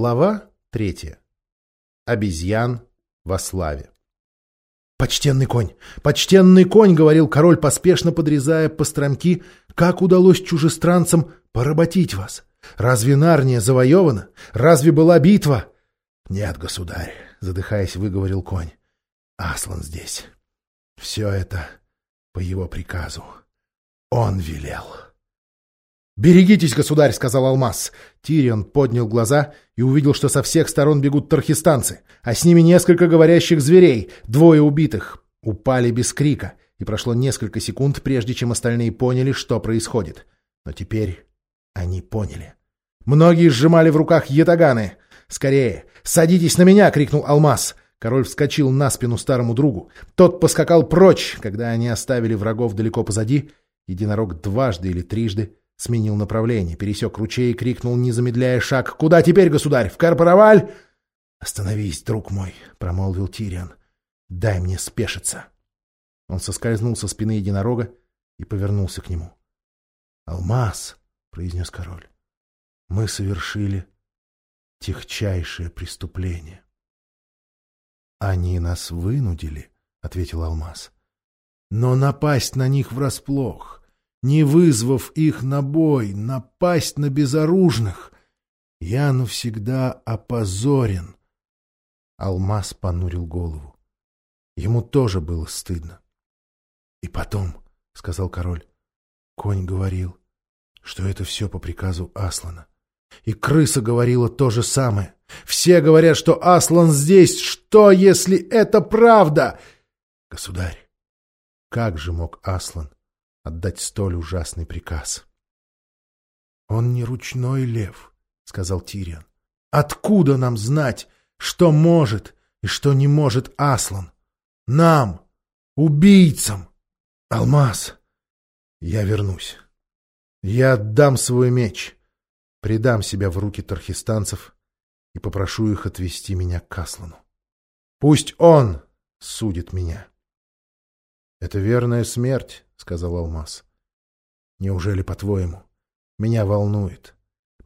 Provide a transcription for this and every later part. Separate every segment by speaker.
Speaker 1: Глава третья. Обезьян во славе. «Почтенный конь! Почтенный конь!» — говорил король, поспешно подрезая постромки. «Как удалось чужестранцам поработить вас? Разве Нарния завоевана? Разве была битва?» «Нет, государь!» — задыхаясь, выговорил конь. «Аслан здесь. Все это по его приказу. Он велел». «Берегитесь, государь!» — сказал Алмаз. Тирион поднял глаза и увидел, что со всех сторон бегут тархистанцы, а с ними несколько говорящих зверей, двое убитых. Упали без крика, и прошло несколько секунд, прежде чем остальные поняли, что происходит. Но теперь они поняли. Многие сжимали в руках ятаганы. «Скорее! Садитесь на меня!» — крикнул Алмаз. Король вскочил на спину старому другу. Тот поскакал прочь, когда они оставили врагов далеко позади. Единорог дважды или трижды Сменил направление, пересек ручей и крикнул, не замедляя шаг. «Куда теперь, государь? В Карпараваль?» «Остановись, друг мой», — промолвил Тириан. «Дай мне спешиться». Он соскользнул со спины единорога и повернулся к нему. «Алмаз», — произнес король, — «мы совершили техчайшее преступление». «Они нас вынудили», — ответил Алмаз. «Но напасть на них врасплох не вызвав их на бой, напасть на безоружных. Я навсегда опозорен. Алмаз понурил голову. Ему тоже было стыдно. — И потом, — сказал король, — конь говорил, что это все по приказу Аслана. И крыса говорила то же самое. Все говорят, что Аслан здесь. Что, если это правда? Государь, как же мог Аслан отдать столь ужасный приказ. «Он не ручной лев», — сказал Тириан. «Откуда нам знать, что может и что не может Аслан? Нам, убийцам! Алмаз! Я вернусь. Я отдам свой меч, предам себя в руки тархистанцев и попрошу их отвести меня к Аслану. Пусть он судит меня». «Это верная смерть», — сказал Алмаз. «Неужели, по-твоему, меня волнует,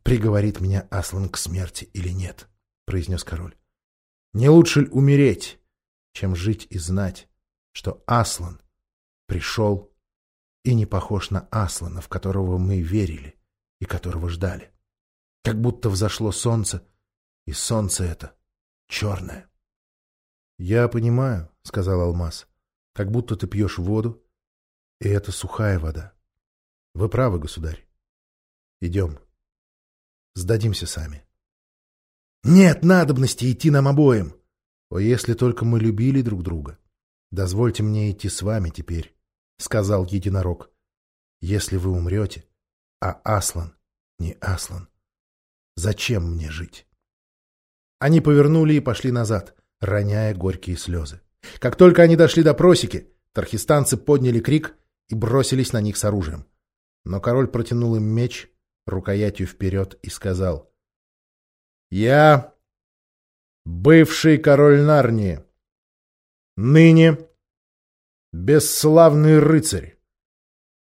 Speaker 1: приговорит меня Аслан к смерти или нет?» — произнес король. «Не лучше ли умереть, чем жить и знать, что Аслан пришел и не похож на Аслана, в которого мы верили и которого ждали? Как будто взошло солнце, и солнце это черное». «Я понимаю», — сказал Алмаз, — «как будто ты пьешь воду, и это сухая вода. Вы правы, государь. Идем. Сдадимся сами. Нет надобности идти нам обоим. О, если только мы любили друг друга. Дозвольте мне идти с вами теперь, — сказал единорог. Если вы умрете, а Аслан не Аслан, зачем мне жить? Они повернули и пошли назад, роняя горькие слезы. Как только они дошли до просеки, тархистанцы подняли крик — и бросились на них с оружием. Но король протянул им меч рукоятью вперед и сказал «Я бывший король Нарнии, ныне бесславный рыцарь,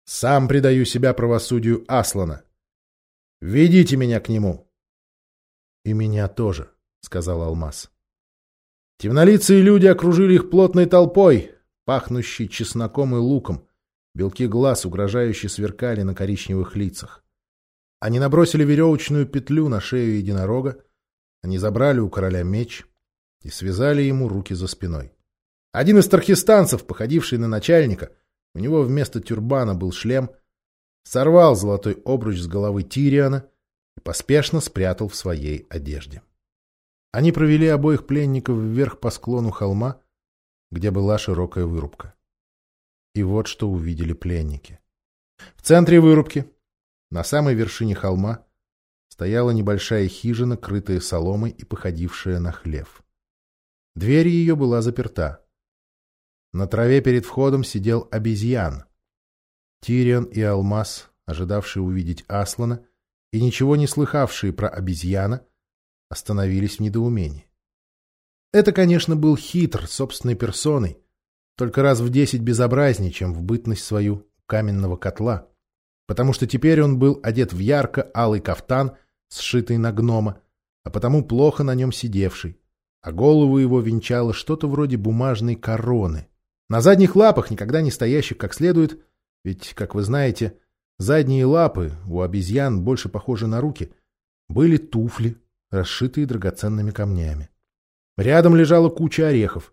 Speaker 1: сам предаю себя правосудию Аслана. Ведите меня к нему». «И меня тоже», — сказал Алмаз. Темнолицые люди окружили их плотной толпой, пахнущей чесноком и луком. Белки глаз угрожающе сверкали на коричневых лицах. Они набросили веревочную петлю на шею единорога, они забрали у короля меч и связали ему руки за спиной. Один из тархистанцев, походивший на начальника, у него вместо тюрбана был шлем, сорвал золотой обруч с головы Тириана и поспешно спрятал в своей одежде. Они провели обоих пленников вверх по склону холма, где была широкая вырубка. И вот что увидели пленники. В центре вырубки, на самой вершине холма, стояла небольшая хижина, крытая соломой и походившая на хлев. Дверь ее была заперта. На траве перед входом сидел обезьян. Тирион и Алмаз, ожидавшие увидеть Аслана и ничего не слыхавшие про обезьяна, остановились в недоумении. Это, конечно, был хитр собственной персоной, только раз в десять безобразнее, чем в бытность свою каменного котла, потому что теперь он был одет в ярко-алый кафтан, сшитый на гнома, а потому плохо на нем сидевший, а голову его венчало что-то вроде бумажной короны. На задних лапах, никогда не стоящих как следует, ведь, как вы знаете, задние лапы у обезьян больше похожи на руки, были туфли, расшитые драгоценными камнями. Рядом лежала куча орехов.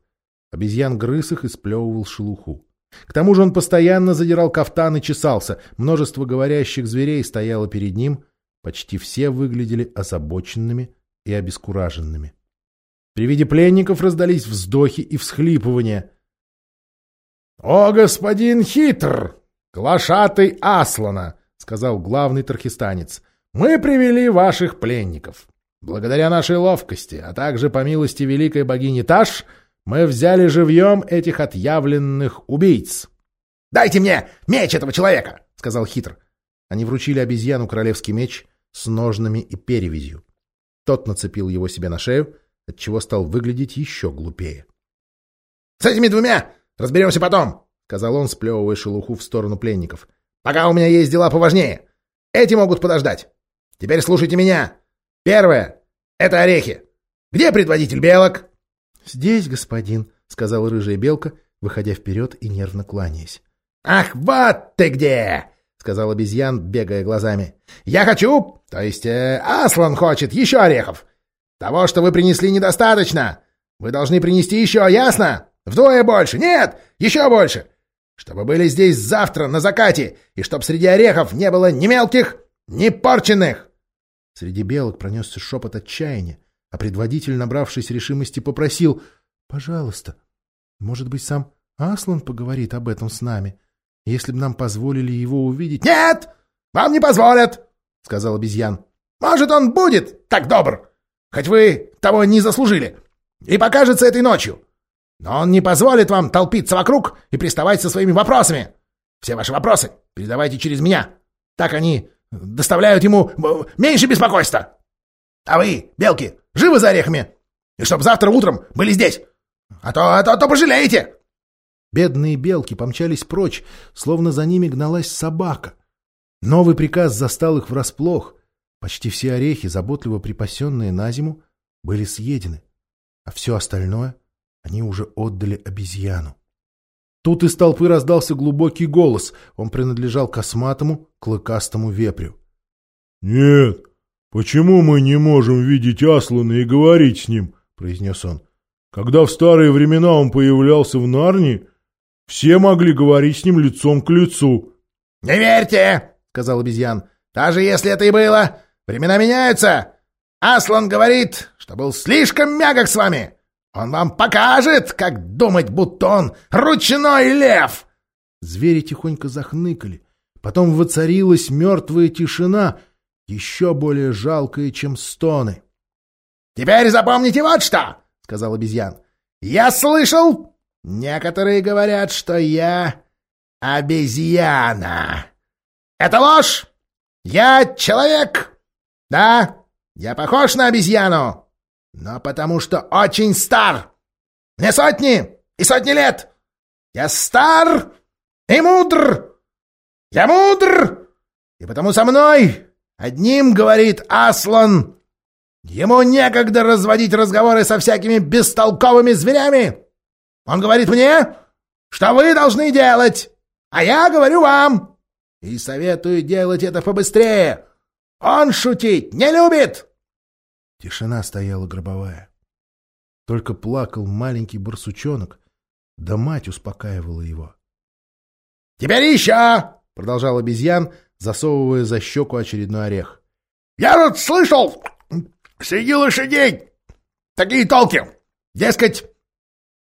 Speaker 1: Обезьян грыз их и сплевывал шелуху. К тому же он постоянно задирал кафтан и чесался. Множество говорящих зверей стояло перед ним. Почти все выглядели озабоченными и обескураженными. При виде пленников раздались вздохи и всхлипывания. — О, господин хитр! Глашатый Аслана! — сказал главный тархистанец. — Мы привели ваших пленников. Благодаря нашей ловкости, а также по милости великой богини Таш, мы взяли живьем этих отъявленных убийц. — Дайте мне меч этого человека! — сказал хитр. Они вручили обезьяну королевский меч с ножнами и перевязью. Тот нацепил его себе на шею, отчего стал выглядеть еще глупее. — С этими двумя разберемся потом, — сказал он, сплевывая шелуху в сторону пленников. — Пока у меня есть дела поважнее. Эти могут подождать. Теперь слушайте меня. Первое — это орехи. Где предводитель белок? — Здесь, господин, — сказала рыжая белка, выходя вперед и нервно кланяясь. — Ах, вот ты где! — сказал обезьян, бегая глазами. — Я хочу, то есть э, Аслан хочет, еще орехов. Того, что вы принесли, недостаточно. Вы должны принести еще, ясно? Вдвое больше. Нет, еще больше. Чтобы были здесь завтра на закате, и чтоб среди орехов не было ни мелких, ни порченных. Среди белок пронесся шепот отчаяния, а предводитель, набравшись решимости, попросил «Пожалуйста, может быть, сам Аслан поговорит об этом с нами, если бы нам позволили его увидеть». «Нет, вам не позволят!» — сказал обезьян. «Может, он будет так добр, хоть вы того не заслужили, и покажется этой ночью. Но он не позволит вам толпиться вокруг и приставать со своими вопросами. Все ваши вопросы передавайте через меня. Так они доставляют ему меньше беспокойства. А вы, белки, живы за орехами? И чтоб завтра утром были здесь. А то, а то, а то пожалеете!» Бедные белки помчались прочь, словно за ними гналась собака. Новый приказ застал их врасплох. Почти все орехи, заботливо припасенные на зиму, были съедены, а все остальное они уже отдали обезьяну. Тут из толпы раздался глубокий голос. Он принадлежал косматому, клыкастому вепрю. — Нет, почему мы не можем видеть Аслана и говорить с ним? — произнес он. — Когда в старые времена он появлялся в Нарнии, все могли говорить с ним лицом к лицу. — Не верьте! — сказал обезьян. — Даже если это и было, времена меняются. Аслан говорит, что был слишком мягок с вами. Он вам покажет, как думать, будто он ручной лев!» Звери тихонько захныкали. Потом воцарилась мертвая тишина, еще более жалкая, чем стоны. «Теперь запомните вот что!» — сказал обезьян. «Я слышал! Некоторые говорят, что я обезьяна!» Это ложь! Я человек! Да, я похож на обезьяну, но потому что очень стар. Мне сотни и сотни лет. Я стар и мудр. Я мудр, и потому со мной одним говорит Аслан. Ему некогда разводить разговоры со всякими бестолковыми зверями. Он говорит мне, что вы должны делать, а я говорю вам, и советую делать это побыстрее. Он шутить не любит!» Тишина стояла гробовая. Только плакал маленький барсучонок, да мать успокаивала его. «Теперь еще!» — продолжал обезьян, засовывая за щеку очередной орех. «Я тут слышал среди лошадей такие толки. Дескать,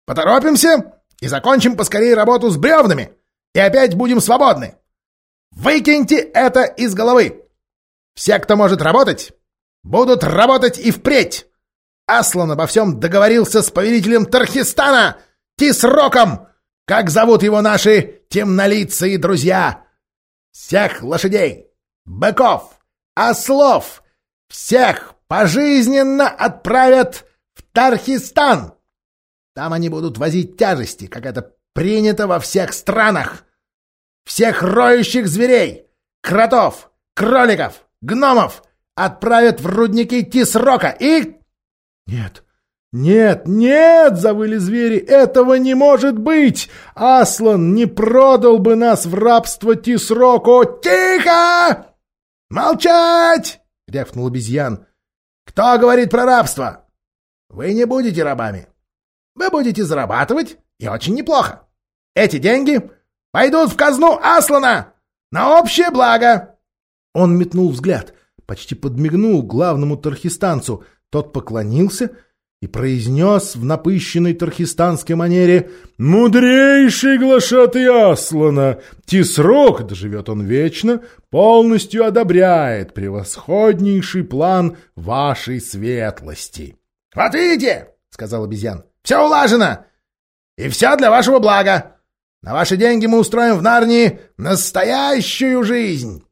Speaker 1: поторопимся и закончим поскорее работу с бревнами, и опять будем свободны. Выкиньте это из головы! Все, кто может работать, будут работать и впредь! Аслан обо всем договорился с повелителем Тархистана, Тисроком, как зовут его наши темнолицые друзья. Всех лошадей, быков, ослов, всех пожизненно отправят в Тархистан. Там они будут возить тяжести, как это принято во всех странах. Всех роющих зверей! Кротов! Кроликов! Гномов! Отправят в рудники Тисрока и... Нет, нет, нет, завыли звери, этого не может быть! Аслан не продал бы нас в рабство Тисроку! Тихо! Молчать! рявкнул обезьян. Кто говорит про рабство? Вы не будете рабами. Вы будете зарабатывать, и очень неплохо. Эти деньги пойдут в казну Аслана на общее благо. Он метнул взгляд, почти подмигнул главному тархистанцу. Тот поклонился и произнес в напыщенной тархистанской манере «Мудрейший глашатый Аслана! Тисрок, доживет он вечно, полностью одобряет превосходнейший план вашей светлости». «Вот видите!» — сказал обезьян. «Все улажено! И все для вашего блага! На ваши деньги мы устроим в Нарнии настоящую жизнь!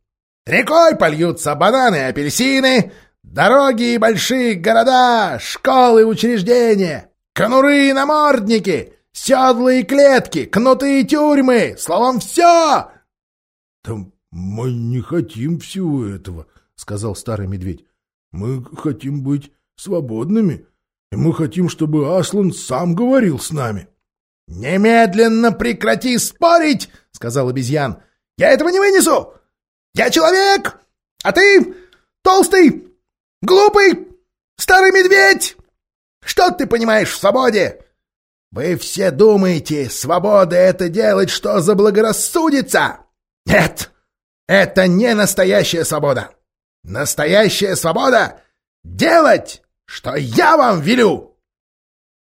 Speaker 1: Рекой польются бананы и апельсины, дороги и большие города, школы и учреждения, конуры и намордники, седла и клетки, кнуты и тюрьмы, словом, все!»
Speaker 2: «Да мы не хотим всего этого», — сказал старый медведь. «Мы хотим быть свободными, и мы хотим, чтобы Аслан сам говорил с нами».
Speaker 1: «Немедленно прекрати спорить!» — сказал обезьян. «Я этого не вынесу! Я человек, а ты толстый, глупый, старый медведь! Что ты понимаешь в свободе? Вы все думаете, свобода — это делать, что заблагорассудится? Нет, это не настоящая свобода. Настоящая свобода — делать, что я вам велю!»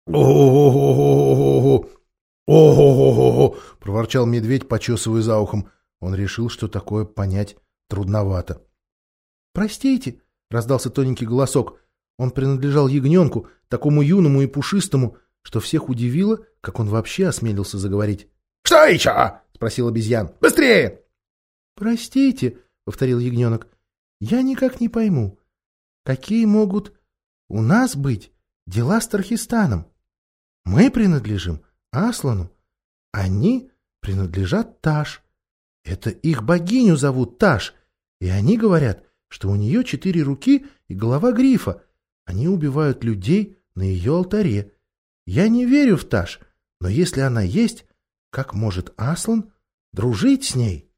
Speaker 2: «Ого-го-го!» — проворчал медведь, почесывая за ухом. Он решил, что такое понять трудновато.
Speaker 1: «Простите!» — раздался тоненький голосок. Он принадлежал ягненку, такому юному и пушистому, что всех удивило, как он вообще осмелился заговорить. «Что еще?» — спросил обезьян. «Быстрее!» «Простите!» — повторил ягненок. «Я никак не пойму, какие могут у нас быть дела с Тархистаном? Мы принадлежим Аслану. Они принадлежат Таш. Это их богиню зовут Таш, и они говорят, что у нее четыре руки и голова грифа. Они убивают людей на ее алтаре. Я не верю в Таш, но если она есть, как может Аслан дружить с ней?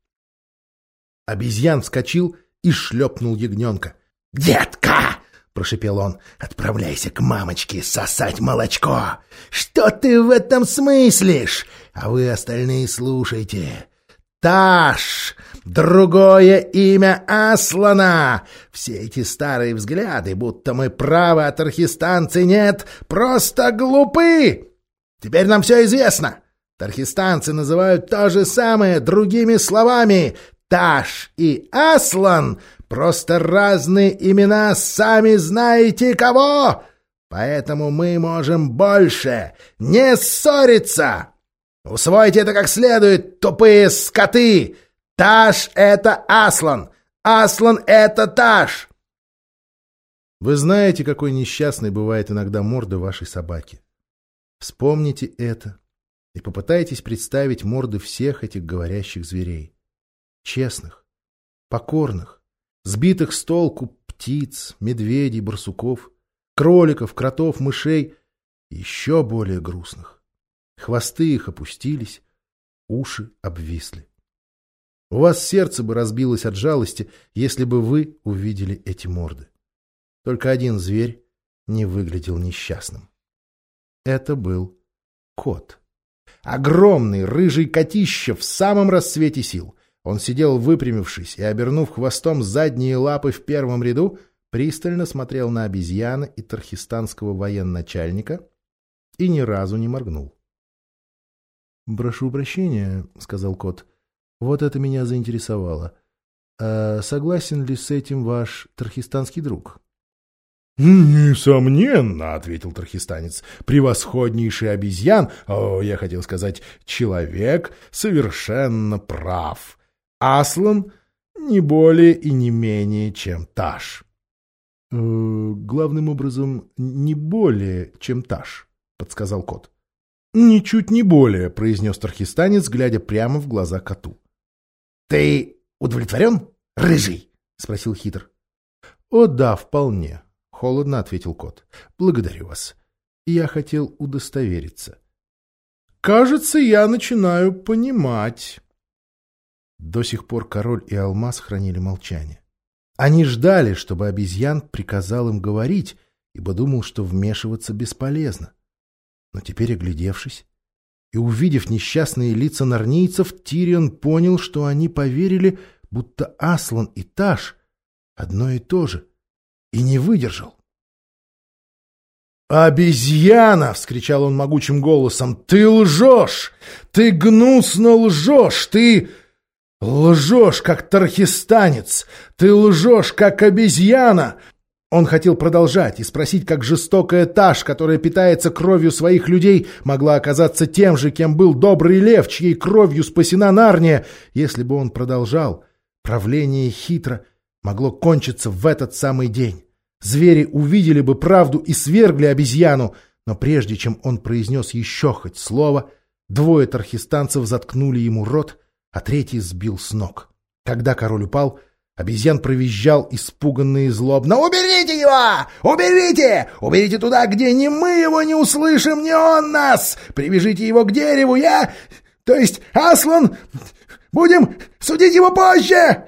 Speaker 1: Обезьян вскочил и шлепнул ягненка. «Детка!» — прошепел он. «Отправляйся к мамочке сосать молочко! Что ты в этом смыслишь? А вы остальные слушайте. Таш! Другое имя Аслана! Все эти старые взгляды, будто мы правы, а тархистанцы нет, просто глупы! Теперь нам все известно!» Тархистанцы называют то же самое другими словами. Таш и Аслан Просто разные имена, сами знаете кого! Поэтому мы можем больше не ссориться! Усвойте это как следует, тупые скоты! Таш — это Аслан! Аслан — это Таш!»
Speaker 2: Вы знаете, какой несчастной бывает иногда морда вашей собаки. Вспомните это и попытайтесь представить морды всех этих говорящих зверей. Честных, покорных, сбитых с толку птиц, медведей, барсуков, кроликов, кротов, мышей еще более грустных. Хвосты их опустились, уши обвисли. У вас сердце бы разбилось от жалости, если бы вы увидели эти морды. Только один зверь не выглядел несчастным. Это был кот. Огромный рыжий котище в самом расцвете сил. Он сидел выпрямившись и, обернув хвостом задние лапы в первом ряду, пристально смотрел на обезьяны и тархистанского военачальника и ни разу не моргнул. — Прошу прощения, — сказал кот. — Вот это меня заинтересовало. А согласен ли с этим ваш тархистанский друг?
Speaker 1: — Несомненно, — ответил тархистанец, — превосходнейший обезьян, о, я хотел сказать, человек, совершенно прав. Аслан не более и не менее, чем Таш.
Speaker 2: «Э, главным образом, не более, чем Таш, подсказал кот.
Speaker 1: Ничуть не более, произнес тархистанец, глядя прямо в глаза коту. Ты удовлетворен, рыжий? спросил хитр. О да, вполне, — холодно ответил кот. — Благодарю вас. Я хотел удостовериться. — Кажется, я начинаю понимать. До сих пор король и алмаз хранили молчание. Они ждали, чтобы обезьян приказал им говорить, ибо думал, что вмешиваться бесполезно. Но теперь, оглядевшись и увидев несчастные лица нарнийцев, Тирион понял, что они поверили, будто Аслан и Таш одно и то же, и не выдержал. «Обезьяна!» — вскричал он могучим голосом. «Ты лжешь! Ты гнусно лжешь! Ты...» «Лжешь, как тархистанец! Ты лжешь, как обезьяна!» Он хотел продолжать и спросить, как жестокая Таш, которая питается кровью своих людей, могла оказаться тем же, кем был добрый лев, чьей кровью спасена Нарния. Если бы он продолжал, правление хитро могло кончиться в этот самый день. Звери увидели бы правду и свергли обезьяну, но прежде чем он произнес еще хоть слово, двое тархистанцев заткнули ему рот — а третий сбил с ног. Когда король упал, обезьян провизжал испуганно и злобно. «Уберите его! Уберите! Уберите туда, где ни мы его не услышим, ни он нас! Привяжите его к дереву, я... То есть Аслан... Будем судить его позже!»